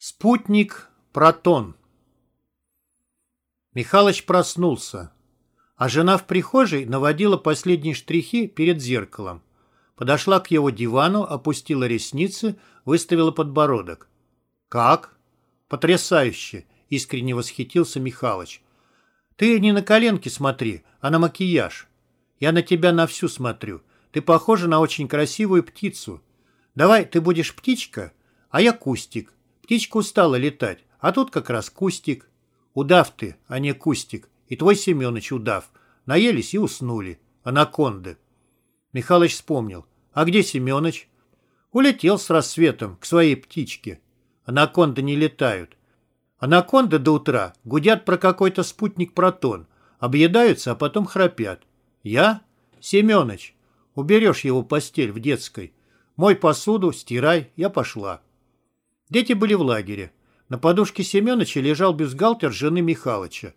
Спутник Протон Михалыч проснулся, а жена в прихожей наводила последние штрихи перед зеркалом. Подошла к его дивану, опустила ресницы, выставила подбородок. «Как?» «Потрясающе!» — искренне восхитился Михалыч. «Ты не на коленки смотри, а на макияж. Я на тебя на всю смотрю. Ты похожа на очень красивую птицу. Давай ты будешь птичка, а я кустик. Птичка устала летать, а тут как раз кустик. Удав ты, а не кустик. И твой Семенович удав. Наелись и уснули. Анаконды. Михалыч вспомнил. А где Семенович? Улетел с рассветом к своей птичке. Анаконды не летают. Анаконды до утра гудят про какой-то спутник-протон. Объедаются, а потом храпят. Я? Семенович. Уберешь его постель в детской. Мой посуду, стирай, я пошла. Дети были в лагере. На подушке Семеновича лежал бюстгальтер жены Михалыча.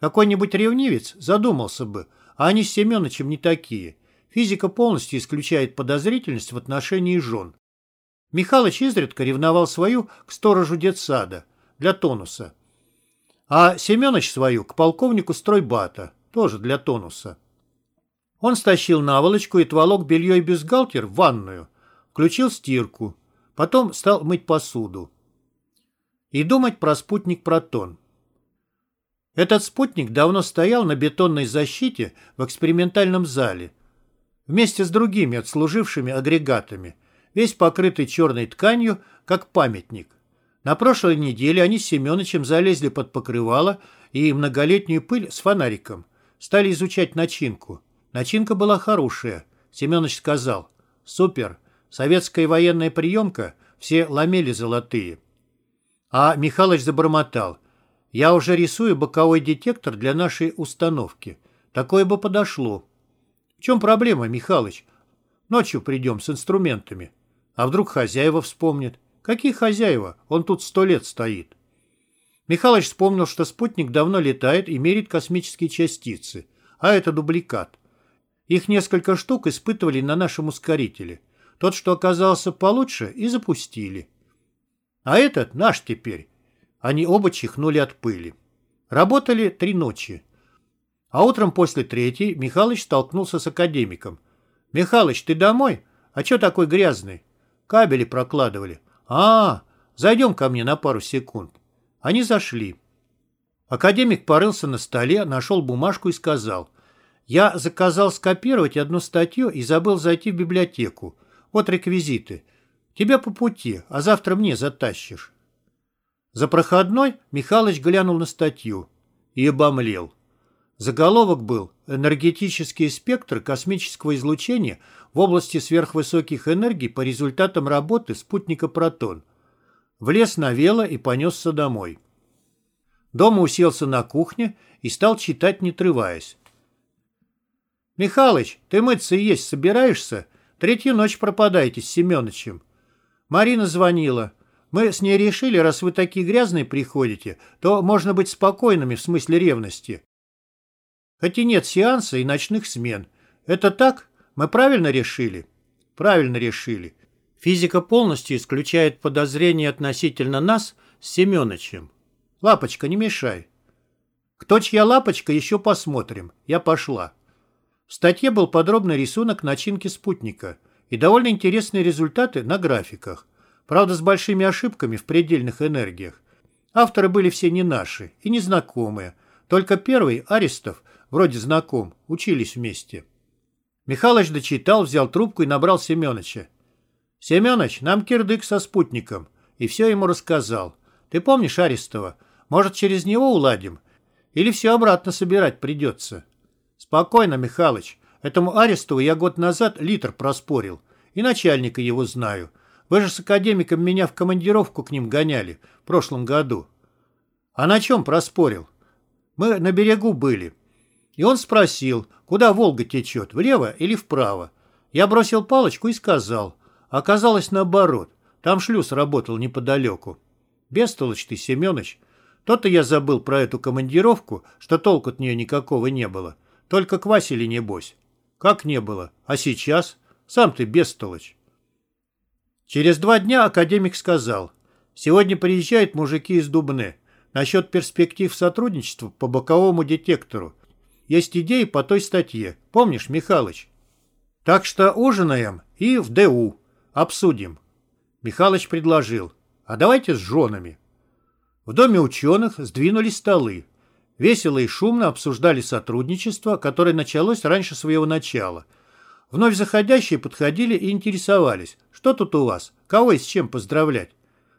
Какой-нибудь ревнивец задумался бы, а они с Семеновичем не такие. Физика полностью исключает подозрительность в отношении жен. Михалыч изредка ревновал свою к сторожу детсада для тонуса, а Семенович свою к полковнику стройбата, тоже для тонуса. Он стащил наволочку и отволок белье и бюстгальтер в ванную, включил стирку, Потом стал мыть посуду. И думать про спутник «Протон». Этот спутник давно стоял на бетонной защите в экспериментальном зале, вместе с другими отслужившими агрегатами, весь покрытый черной тканью, как памятник. На прошлой неделе они с Семеновичем залезли под покрывало и многолетнюю пыль с фонариком. Стали изучать начинку. Начинка была хорошая. Семенович сказал «Супер, Советская военная приемка, все ламели золотые. А Михалыч забормотал. Я уже рисую боковой детектор для нашей установки. Такое бы подошло. В чем проблема, Михалыч? Ночью придем с инструментами. А вдруг хозяева вспомнят? Какие хозяева? Он тут сто лет стоит. Михалыч вспомнил, что спутник давно летает и мерит космические частицы. А это дубликат. Их несколько штук испытывали на нашем ускорителе. Тот, что оказался получше, и запустили. А этот наш теперь. Они оба чихнули от пыли. Работали три ночи. А утром после третьей Михалыч столкнулся с академиком. «Михалыч, ты домой? А чё такой грязный?» «Кабели прокладывали». «А, зайдем ко мне на пару секунд». Они зашли. Академик порылся на столе, нашел бумажку и сказал. «Я заказал скопировать одну статью и забыл зайти в библиотеку. Вот реквизиты. Тебя по пути, а завтра мне затащишь. За проходной Михалыч глянул на статью и обомлел. Заголовок был «Энергетический спектр космического излучения в области сверхвысоких энергий по результатам работы спутника «Протон». Влез на вело и понесся домой. Дома уселся на кухне и стал читать, не трываясь. «Михалыч, ты мыться и есть собираешься?» Третью ночь пропадаете с Семеновичем. Марина звонила. Мы с ней решили, раз вы такие грязные приходите, то можно быть спокойными в смысле ревности. Хоть и нет сеанса и ночных смен. Это так? Мы правильно решили? Правильно решили. Физика полностью исключает подозрения относительно нас с Семеновичем. Лапочка, не мешай. Кто чья лапочка, еще посмотрим. Я пошла. В статье был подробный рисунок начинки спутника и довольно интересные результаты на графиках. Правда, с большими ошибками в предельных энергиях. Авторы были все не наши и незнакомые. Только первый, Аристов, вроде знаком, учились вместе. Михалыч дочитал, взял трубку и набрал Семеновича. «Семенович, нам кирдык со спутником». И все ему рассказал. «Ты помнишь Арестова? Может, через него уладим? Или все обратно собирать придется?» «Спокойно, Михалыч. Этому Арестову я год назад литр проспорил. И начальника его знаю. Вы же с академиком меня в командировку к ним гоняли в прошлом году». «А на чем проспорил?» «Мы на берегу были». И он спросил, куда Волга течет, влево или вправо. Я бросил палочку и сказал. Оказалось наоборот. Там шлюз работал неподалеку. Бестолочь ты, Семенович. То-то я забыл про эту командировку, что толку от нее никакого не было. Только к Василе небось. Как не было? А сейчас? Сам ты бестолочь. Через два дня академик сказал. Сегодня приезжают мужики из Дубны. Насчет перспектив сотрудничества по боковому детектору. Есть идеи по той статье. Помнишь, Михалыч? Так что ужинаем и в ДУ. Обсудим. Михалыч предложил. А давайте с женами. В доме ученых сдвинулись столы. Весело и шумно обсуждали сотрудничество, которое началось раньше своего начала. Вновь заходящие подходили и интересовались. Что тут у вас? Кого и с чем поздравлять?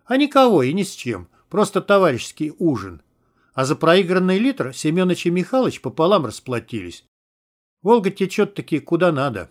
А никого и ни с чем. Просто товарищеский ужин. А за проигранный литр Семенович и Михалыч пополам расплатились. Волга течет таки куда надо.